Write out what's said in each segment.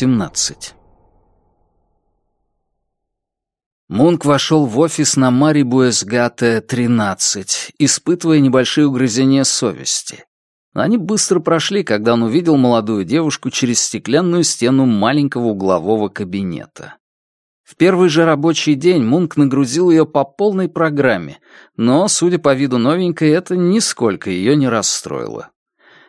18 Мунк вошел в офис на Марибуэсгате 13, испытывая небольшие угрызения совести. Они быстро прошли, когда он увидел молодую девушку через стеклянную стену маленького углового кабинета. В первый же рабочий день Мунк нагрузил ее по полной программе, но, судя по виду новенькой, это нисколько ее не расстроило.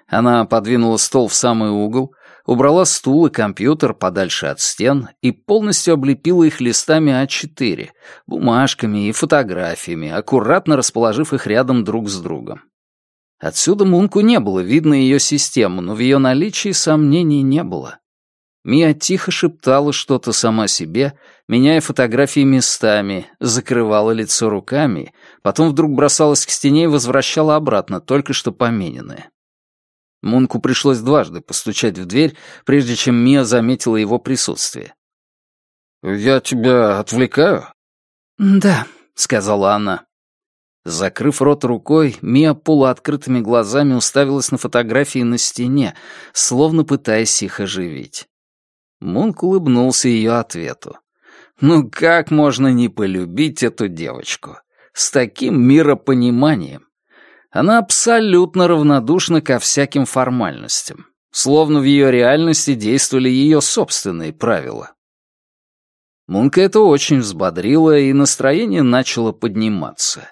Она подвинула стол в самый угол, убрала стул и компьютер подальше от стен и полностью облепила их листами А4, бумажками и фотографиями, аккуратно расположив их рядом друг с другом. Отсюда Мунку не было видно ее систему, но в ее наличии сомнений не было. Мия тихо шептала что-то сама себе, меняя фотографии местами, закрывала лицо руками, потом вдруг бросалась к стене и возвращала обратно, только что помененное. Мунку пришлось дважды постучать в дверь, прежде чем Мия заметила его присутствие. «Я тебя отвлекаю?» «Да», — сказала она. Закрыв рот рукой, Мия полуоткрытыми глазами уставилась на фотографии на стене, словно пытаясь их оживить. Мунк улыбнулся ее ответу. «Ну как можно не полюбить эту девочку? С таким миропониманием!» Она абсолютно равнодушна ко всяким формальностям, словно в ее реальности действовали ее собственные правила. Мунка это очень взбодрило, и настроение начало подниматься.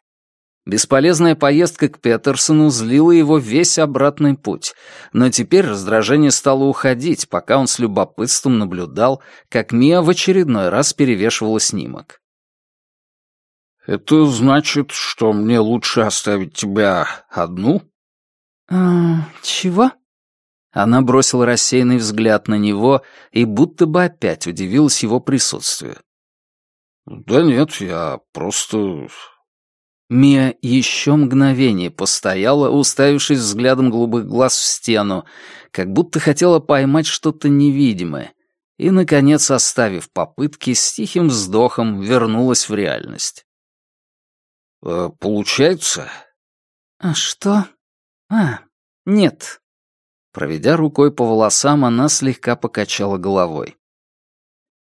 Бесполезная поездка к Петерсону злила его весь обратный путь, но теперь раздражение стало уходить, пока он с любопытством наблюдал, как Мия в очередной раз перевешивала снимок. «Это значит, что мне лучше оставить тебя одну?» «А, чего?» Она бросила рассеянный взгляд на него и будто бы опять удивилась его присутствию. «Да нет, я просто...» Мия еще мгновение постояла, уставившись взглядом голубых глаз в стену, как будто хотела поймать что-то невидимое, и, наконец, оставив попытки, с тихим вздохом вернулась в реальность. Э, «Получается?» «А что? А, нет». Проведя рукой по волосам, она слегка покачала головой.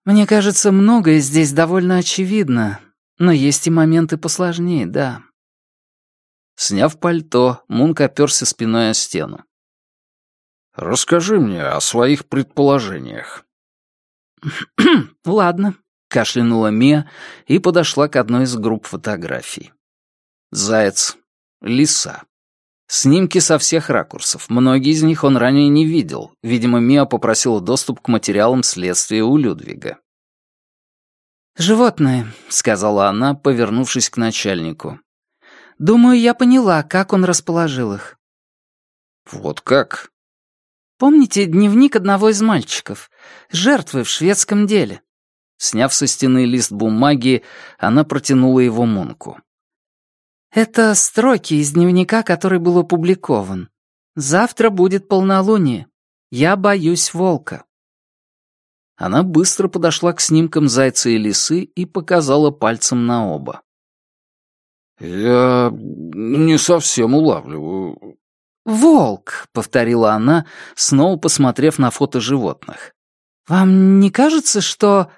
«Мне кажется, многое здесь довольно очевидно, но есть и моменты посложнее, да». Сняв пальто, Мунк оперся спиной о стену. «Расскажи мне о своих предположениях». «Ладно», кашлянула Мия и подошла к одной из групп фотографий. Заяц. Лиса. Снимки со всех ракурсов. Многие из них он ранее не видел. Видимо, Мия попросила доступ к материалам следствия у Людвига. «Животные», — сказала она, повернувшись к начальнику. «Думаю, я поняла, как он расположил их». «Вот как?» «Помните дневник одного из мальчиков? Жертвы в шведском деле?» Сняв со стены лист бумаги, она протянула его Мунку. «Это строки из дневника, который был опубликован. Завтра будет полнолуние. Я боюсь волка». Она быстро подошла к снимкам зайца и лисы и показала пальцем на оба. «Я не совсем улавливаю». «Волк», — повторила она, снова посмотрев на фото животных. «Вам не кажется, что...»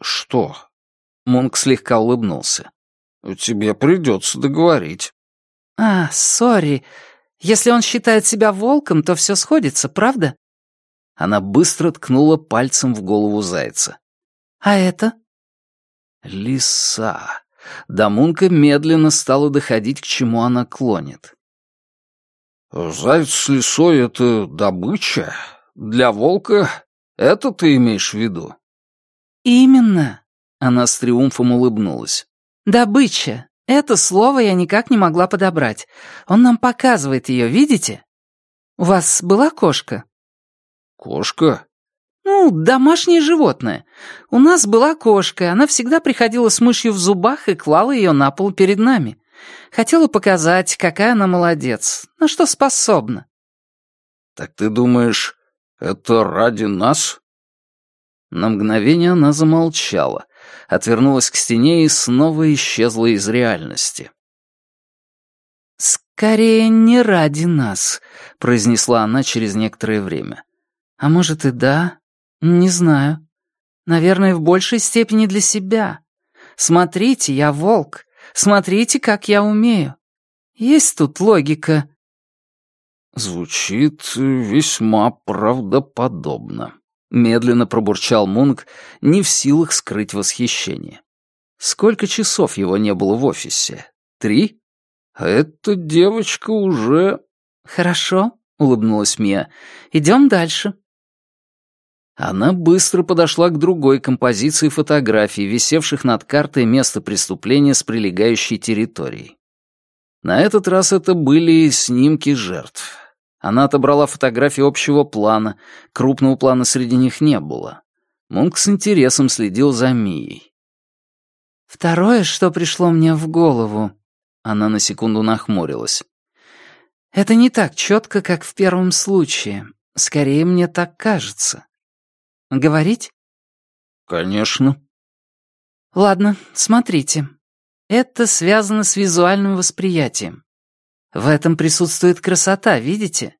«Что?» Мунк слегка улыбнулся. «Тебе придется договорить». «А, сори. Если он считает себя волком, то все сходится, правда?» Она быстро ткнула пальцем в голову зайца. «А это?» «Лиса». До Мунка медленно стала доходить, к чему она клонит. «Заяц с лисой — это добыча? Для волка это ты имеешь в виду?» «Именно!» — она с триумфом улыбнулась. «Добыча. Это слово я никак не могла подобрать. Он нам показывает ее, видите? У вас была кошка?» «Кошка?» «Ну, домашнее животное. У нас была кошка, и она всегда приходила с мышью в зубах и клала ее на пол перед нами. Хотела показать, какая она молодец, на что способна». «Так ты думаешь, это ради нас?» На мгновение она замолчала, отвернулась к стене и снова исчезла из реальности. «Скорее не ради нас», — произнесла она через некоторое время. «А может и да, «Не знаю. Наверное, в большей степени для себя. Смотрите, я волк. Смотрите, как я умею. Есть тут логика». «Звучит весьма правдоподобно», — медленно пробурчал Мунк, не в силах скрыть восхищение. Сколько часов его не было в офисе? Три? А эта девочка уже... «Хорошо», — улыбнулась Мия. «Идем дальше». Она быстро подошла к другой композиции фотографий, висевших над картой места преступления с прилегающей территорией. На этот раз это были снимки жертв. Она отобрала фотографии общего плана, крупного плана среди них не было. Мунк с интересом следил за Мией. «Второе, что пришло мне в голову...» Она на секунду нахмурилась. «Это не так четко, как в первом случае. Скорее, мне так кажется. Говорить?» «Конечно». «Ладно, смотрите. Это связано с визуальным восприятием. В этом присутствует красота, видите?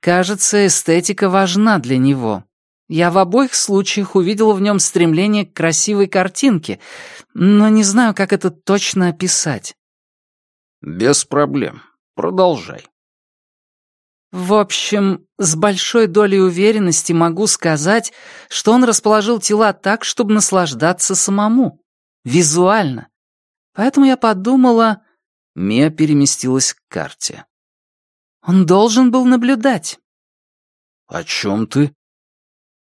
Кажется, эстетика важна для него. Я в обоих случаях увидела в нем стремление к красивой картинке, но не знаю, как это точно описать». «Без проблем. Продолжай». В общем, с большой долей уверенности могу сказать, что он расположил тела так, чтобы наслаждаться самому. Визуально. Поэтому я подумала... Мия переместилась к карте. Он должен был наблюдать. «О чем ты?»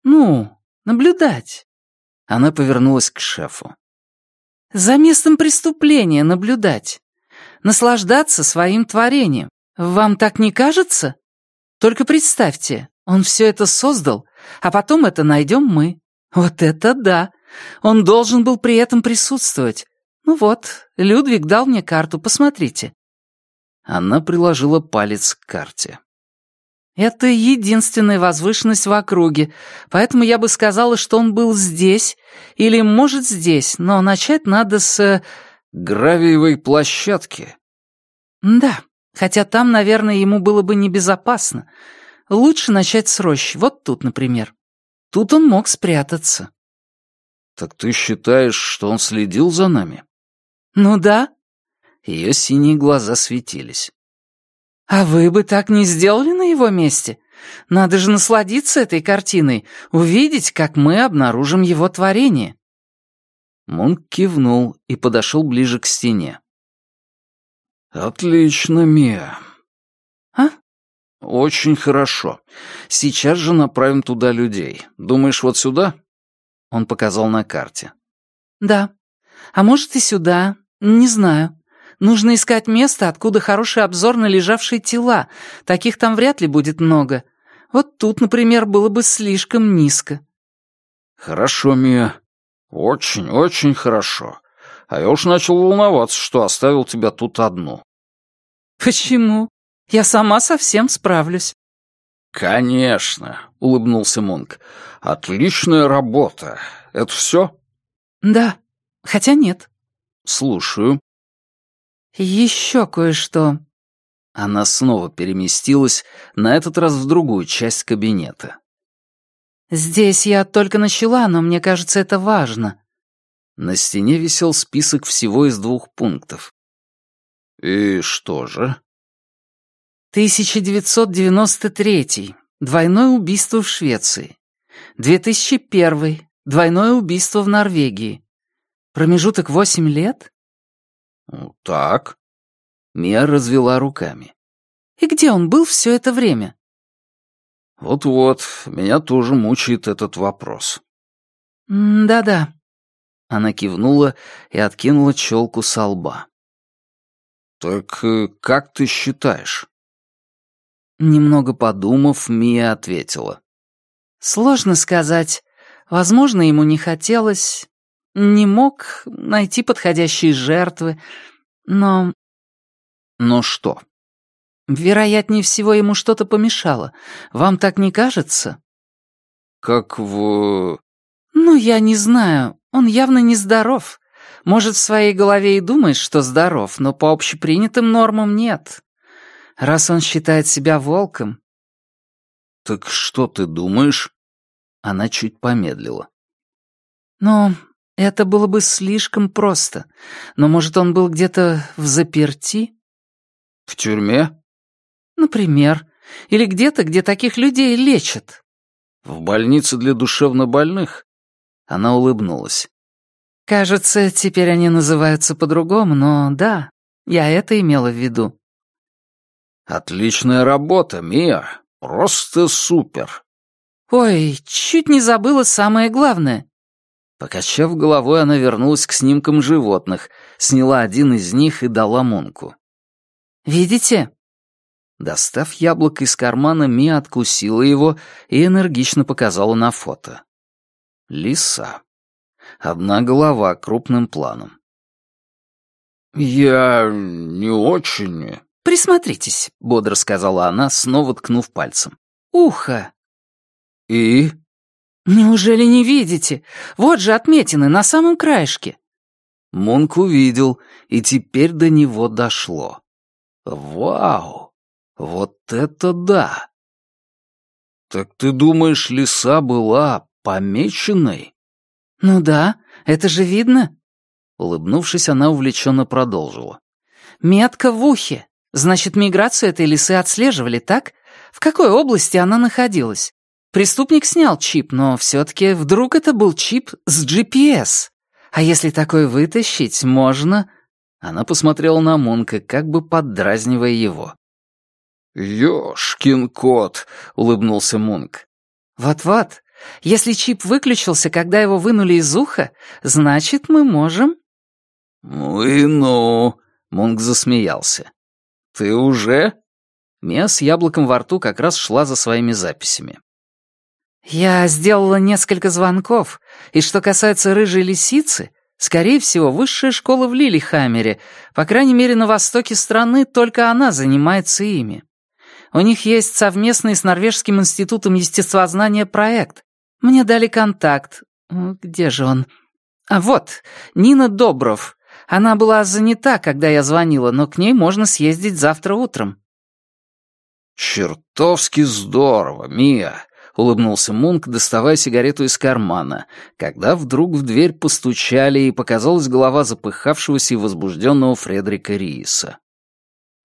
«Ну, наблюдать». Она повернулась к шефу. «За местом преступления наблюдать. Наслаждаться своим творением. Вам так не кажется?» Только представьте, он все это создал, а потом это найдем мы. Вот это да! Он должен был при этом присутствовать. Ну вот, Людвиг дал мне карту, посмотрите». Она приложила палец к карте. «Это единственная возвышенность в округе, поэтому я бы сказала, что он был здесь, или, может, здесь, но начать надо с...» «Гравиевой площадки». «Да, Хотя там, наверное, ему было бы небезопасно. Лучше начать с рощи, вот тут, например. Тут он мог спрятаться. «Так ты считаешь, что он следил за нами?» «Ну да». Ее синие глаза светились. «А вы бы так не сделали на его месте? Надо же насладиться этой картиной, увидеть, как мы обнаружим его творение». Мунк кивнул и подошел ближе к стене. «Отлично, Мия». «А?» «Очень хорошо. Сейчас же направим туда людей. Думаешь, вот сюда?» Он показал на карте. «Да. А может и сюда. Не знаю. Нужно искать место, откуда хороший обзор на лежавшие тела. Таких там вряд ли будет много. Вот тут, например, было бы слишком низко». «Хорошо, Мия. Очень-очень хорошо. А я уж начал волноваться, что оставил тебя тут одну. «Почему? Я сама совсем справлюсь». «Конечно», — улыбнулся Мунк. «Отличная работа. Это все?» «Да, хотя нет». «Слушаю». «Еще кое-что». Она снова переместилась, на этот раз в другую часть кабинета. «Здесь я только начала, но мне кажется, это важно». На стене висел список всего из двух пунктов. «И что же?» 1993. Двойное убийство в Швеции. 2001. Двойное убийство в Норвегии. Промежуток 8 лет? «Так». Мия развела руками. «И где он был все это время?» «Вот-вот, меня тоже мучает этот вопрос». «Да-да». Она кивнула и откинула челку со лба. «Так э, как ты считаешь?» Немного подумав, Мия ответила. «Сложно сказать. Возможно, ему не хотелось, не мог найти подходящие жертвы, но...» «Но что?» «Вероятнее всего, ему что-то помешало. Вам так не кажется?» «Как в...» «Ну, я не знаю. Он явно нездоров. Может, в своей голове и думает, что здоров, но по общепринятым нормам нет. Раз он считает себя волком...» «Так что ты думаешь?» Она чуть помедлила. «Но это было бы слишком просто. Но, может, он был где-то в заперти?» «В тюрьме?» «Например. Или где-то, где таких людей лечат». «В больнице для душевнобольных?» Она улыбнулась. «Кажется, теперь они называются по-другому, но да, я это имела в виду». «Отличная работа, Мия. Просто супер». «Ой, чуть не забыла самое главное». Покачав головой, она вернулась к снимкам животных, сняла один из них и дала Мунку. «Видите?» Достав яблоко из кармана, Мия откусила его и энергично показала на фото. Лиса. Одна голова крупным планом. «Я не очень...» «Присмотритесь», — бодро сказала она, снова ткнув пальцем. «Ухо». «И?» «Неужели не видите? Вот же отметины на самом краешке». Мунк увидел, и теперь до него дошло. «Вау! Вот это да!» «Так ты думаешь, лиса была помеченной?» «Ну да, это же видно». Улыбнувшись, она увлеченно продолжила. «Метка в ухе. Значит, миграцию этой лисы отслеживали, так? В какой области она находилась? Преступник снял чип, но все-таки вдруг это был чип с GPS. А если такой вытащить, можно...» Она посмотрела на Мунка, как бы поддразнивая его. «Ёшкин кот!» — улыбнулся Мунк. «Вот-вот. Если чип выключился, когда его вынули из уха, значит, мы можем...» «Ну и ну!» — Мунк засмеялся. «Ты уже?» Мия с яблоком во рту как раз шла за своими записями. «Я сделала несколько звонков, и что касается рыжей лисицы, скорее всего, высшая школа в Лилихаммере, по крайней мере, на востоке страны только она занимается ими. У них есть совместный с Норвежским институтом естествознания проект. Мне дали контакт. Где же он? А вот, Нина Добров. Она была занята, когда я звонила, но к ней можно съездить завтра утром». «Чертовски здорово, Мия!» — улыбнулся Мунк, доставая сигарету из кармана, когда вдруг в дверь постучали, и показалась голова запыхавшегося и возбужденного Фредерика Рииса.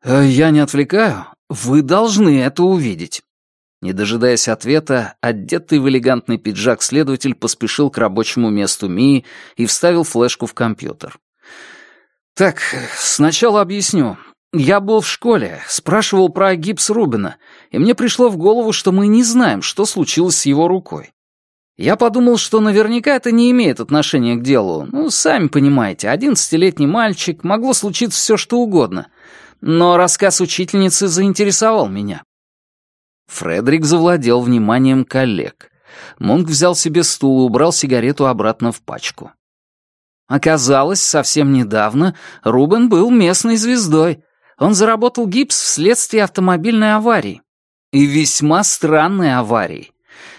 «Э, «Я не отвлекаю? Вы должны это увидеть». Не дожидаясь ответа, одетый в элегантный пиджак следователь поспешил к рабочему месту Мии и вставил флешку в компьютер. «Так, сначала объясню. Я был в школе, спрашивал про гипс Рубина, и мне пришло в голову, что мы не знаем, что случилось с его рукой. Я подумал, что наверняка это не имеет отношения к делу. Ну, сами понимаете, одиннадцатилетний мальчик, могло случиться все, что угодно. Но рассказ учительницы заинтересовал меня. Фредерик завладел вниманием коллег. Мунк взял себе стул и убрал сигарету обратно в пачку. Оказалось, совсем недавно Рубен был местной звездой. Он заработал гипс вследствие автомобильной аварии. И весьма странной аварии.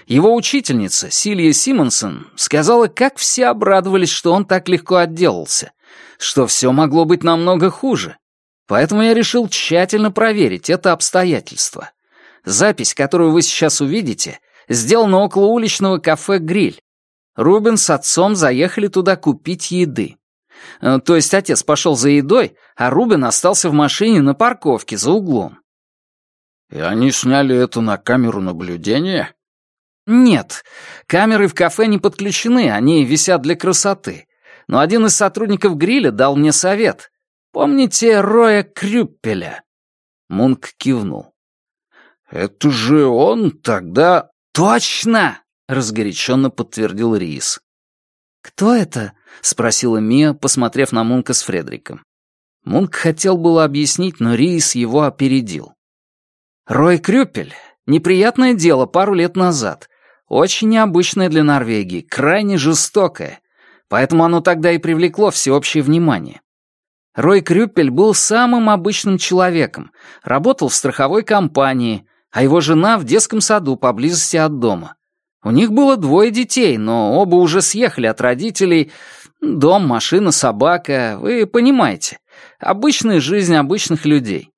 Его учительница, Силья Симонсон, сказала, как все обрадовались, что он так легко отделался, что все могло быть намного хуже. Поэтому я решил тщательно проверить это обстоятельство. Запись, которую вы сейчас увидите, сделана около уличного кафе «Гриль». Рубин с отцом заехали туда купить еды. Э, то есть отец пошел за едой, а Рубин остался в машине на парковке за углом. «И они сняли это на камеру наблюдения?» «Нет, камеры в кафе не подключены, они висят для красоты. Но один из сотрудников гриля дал мне совет. Помните Роя Крюппеля?» Мунк кивнул. «Это же он тогда...» «Точно!» — разгоряченно подтвердил Рис. «Кто это?» — спросила Мия, посмотрев на Мунка с Фредриком. Мунк хотел было объяснить, но Рис его опередил. «Рой Крюпель. Неприятное дело пару лет назад. Очень необычное для Норвегии, крайне жестокое. Поэтому оно тогда и привлекло всеобщее внимание. Рой Крюпель был самым обычным человеком, работал в страховой компании, а его жена в детском саду поблизости от дома. У них было двое детей, но оба уже съехали от родителей. Дом, машина, собака, вы понимаете. Обычная жизнь обычных людей.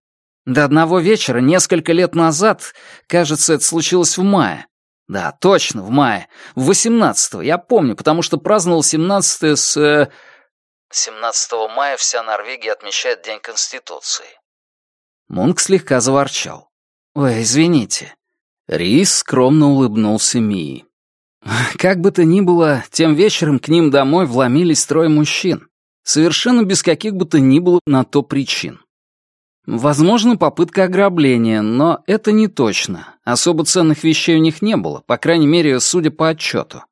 До одного вечера несколько лет назад, кажется, это случилось в мае, Да, точно, в мае. В 18-го, я помню, потому что праздновал 17 с... Э... 17 мая вся Норвегия отмечает День Конституции. Мунк слегка заворчал. «Ой, извините». Рис скромно улыбнулся Мии. Как бы то ни было, тем вечером к ним домой вломились трое мужчин. Совершенно без каких бы то ни было на то причин. Возможно, попытка ограбления, но это не точно. Особо ценных вещей у них не было, по крайней мере, судя по отчету.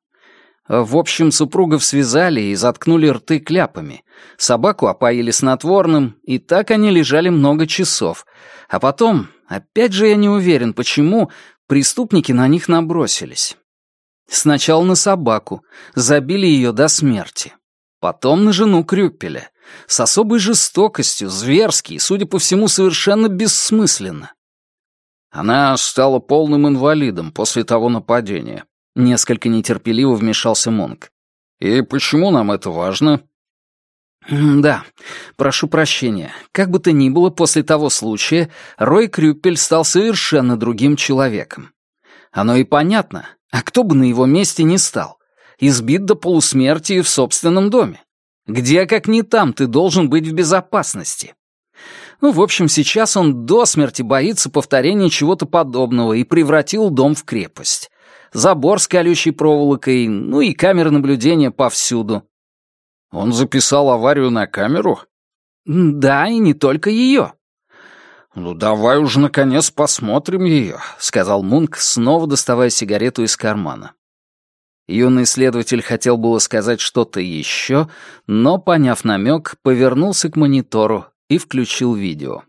В общем, супругов связали и заткнули рты кляпами. Собаку опоили снотворным, и так они лежали много часов. А потом, опять же я не уверен, почему, преступники на них набросились. Сначала на собаку, забили ее до смерти. Потом на жену Крюпеля. С особой жестокостью, зверски и, судя по всему, совершенно бессмысленно. Она стала полным инвалидом после того нападения. Несколько нетерпеливо вмешался Монг. «И почему нам это важно?» «Да, прошу прощения. Как бы то ни было, после того случая Рой Крюпель стал совершенно другим человеком. Оно и понятно, а кто бы на его месте не стал избит до полусмерти в собственном доме. Где, как не там, ты должен быть в безопасности? Ну, в общем, сейчас он до смерти боится повторения чего-то подобного и превратил дом в крепость. Забор с колючей проволокой, ну и камеры наблюдения повсюду. Он записал аварию на камеру? Да, и не только ее. «Ну, давай уже, наконец, посмотрим ее», — сказал Мунк, снова доставая сигарету из кармана. Юный следователь хотел было сказать что-то еще, но, поняв намек, повернулся к монитору и включил видео.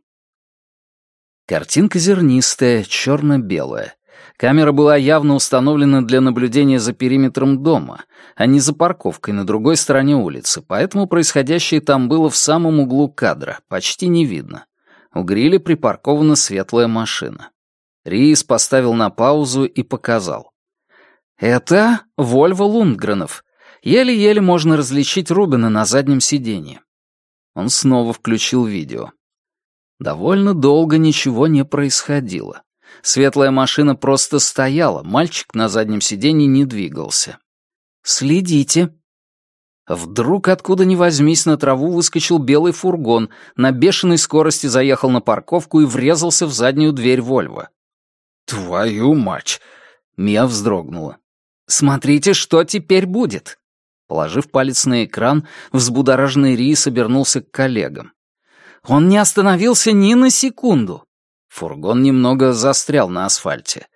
Картинка зернистая, черно-белая. Камера была явно установлена для наблюдения за периметром дома, а не за парковкой на другой стороне улицы, поэтому происходящее там было в самом углу кадра, почти не видно. У гриля припаркована светлая машина. Рис поставил на паузу и показал. Это Вольво Лундгренов. Еле-еле можно различить Рубина на заднем сиденье. Он снова включил видео. Довольно долго ничего не происходило. Светлая машина просто стояла, мальчик на заднем сиденье не двигался. «Следите». Вдруг, откуда ни возьмись, на траву выскочил белый фургон, на бешеной скорости заехал на парковку и врезался в заднюю дверь Вольво. «Твою мать!» Мия вздрогнула. «Смотрите, что теперь будет!» Положив палец на экран, взбудораженный Рис обернулся к коллегам. Он не остановился ни на секунду. Фургон немного застрял на асфальте.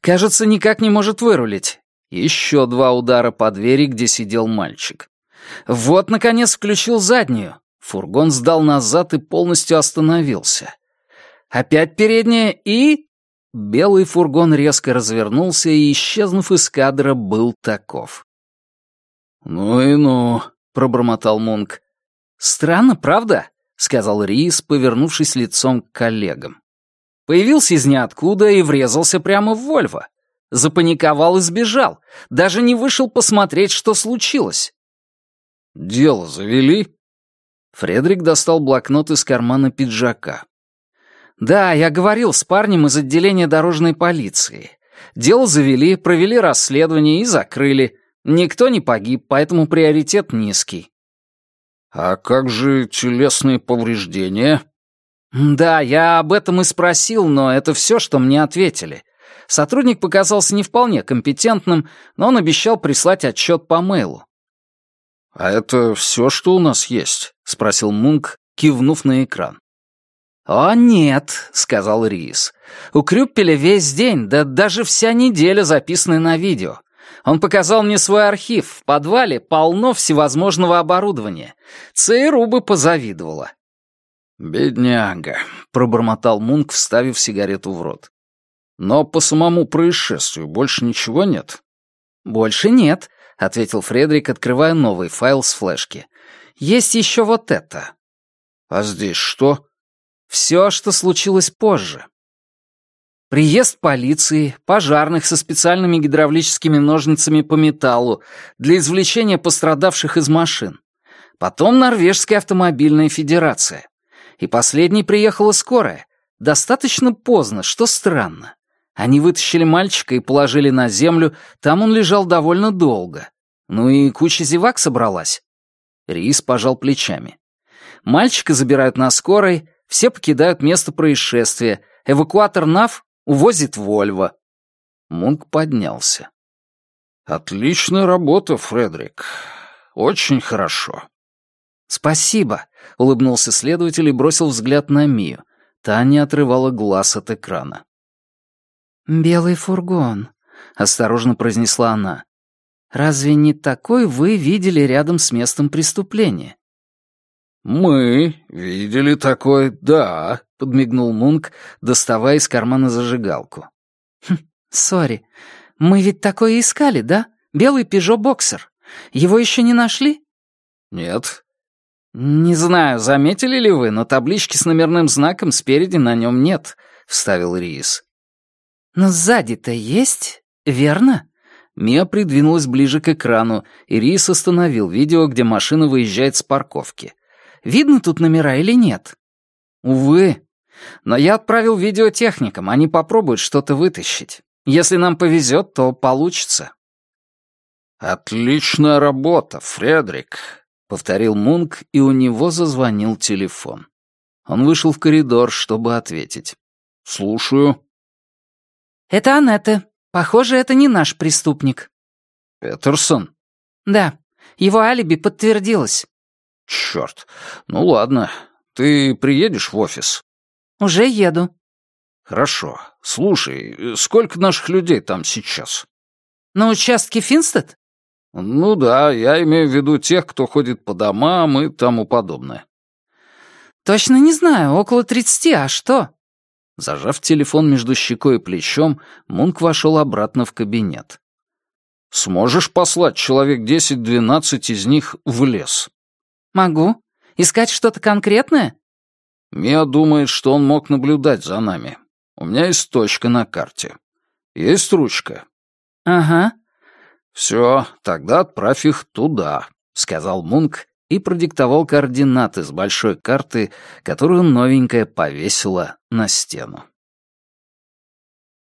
Кажется, никак не может вырулить. Еще два удара по двери, где сидел мальчик. Вот, наконец, включил заднюю. Фургон сдал назад и полностью остановился. Опять передняя и... Белый фургон резко развернулся и, исчезнув из кадра, был таков. «Ну и ну», — пробормотал Мунк. «Странно, правда?» — сказал Рис, повернувшись лицом к коллегам. Появился из ниоткуда и врезался прямо в Вольво. Запаниковал и сбежал. Даже не вышел посмотреть, что случилось. «Дело завели?» Фредерик достал блокнот из кармана пиджака. «Да, я говорил с парнем из отделения дорожной полиции. Дело завели, провели расследование и закрыли. Никто не погиб, поэтому приоритет низкий». «А как же телесные повреждения?» «Да, я об этом и спросил, но это все, что мне ответили. Сотрудник показался не вполне компетентным, но он обещал прислать отчет по мейлу». «А это все, что у нас есть?» — спросил Мунк, кивнув на экран. «О, нет», — сказал Рис. «У Крюппеля весь день, да даже вся неделя записаны на видео. Он показал мне свой архив. В подвале полно всевозможного оборудования. ЦРУ бы позавидовала». «Бедняга», — пробормотал Мунк, вставив сигарету в рот. «Но по самому происшествию больше ничего нет?» «Больше нет», — ответил Фредерик, открывая новый файл с флешки. «Есть еще вот это». «А здесь что?» Все, что случилось позже. Приезд полиции, пожарных со специальными гидравлическими ножницами по металлу для извлечения пострадавших из машин. Потом Норвежская автомобильная федерация. И последней приехала скорая. Достаточно поздно, что странно. Они вытащили мальчика и положили на землю, там он лежал довольно долго. Ну и куча зевак собралась. Рис пожал плечами. Мальчика забирают на скорой, все покидают место происшествия, эвакуатор НАВ увозит Вольво. Мунк поднялся. «Отличная работа, Фредерик. Очень хорошо». «Спасибо», — улыбнулся следователь и бросил взгляд на Мию. Та не отрывала глаз от экрана. «Белый фургон», — осторожно произнесла она. «Разве не такой вы видели рядом с местом преступления?» «Мы видели такой, да», — подмигнул Мунк, доставая из кармана зажигалку. «Хм, сори, мы ведь такое искали, да? Белый Пежо Боксер. Его еще не нашли?» «Нет». «Не знаю, заметили ли вы, но таблички с номерным знаком спереди на нем нет», — вставил Риис. «Но сзади-то есть, верно?» Мия придвинулась ближе к экрану, и Рис остановил видео, где машина выезжает с парковки. «Видно тут номера или нет?» «Увы. Но я отправил видео техникам, они попробуют что-то вытащить. Если нам повезет, то получится». «Отличная работа, Фредерик», — повторил Мунк, и у него зазвонил телефон. Он вышел в коридор, чтобы ответить. «Слушаю». «Это Анетта. Похоже, это не наш преступник». «Петерсон?» «Да. Его алиби подтвердилось». «Чёрт. Ну ладно. Ты приедешь в офис?» «Уже еду». «Хорошо. Слушай, сколько наших людей там сейчас?» «На участке Финстед?» «Ну да, я имею в виду тех, кто ходит по домам и тому подобное». «Точно не знаю. Около тридцати. А что?» Зажав телефон между щекой и плечом, Мунк вошел обратно в кабинет. «Сможешь послать человек десять-двенадцать из них в лес?» «Могу. Искать что-то конкретное?» «Мия думает, что он мог наблюдать за нами. У меня есть точка на карте. Есть ручка?» «Ага». «Все, тогда отправь их туда», — сказал Мунк и продиктовал координаты с большой карты, которую новенькая повесила на стену.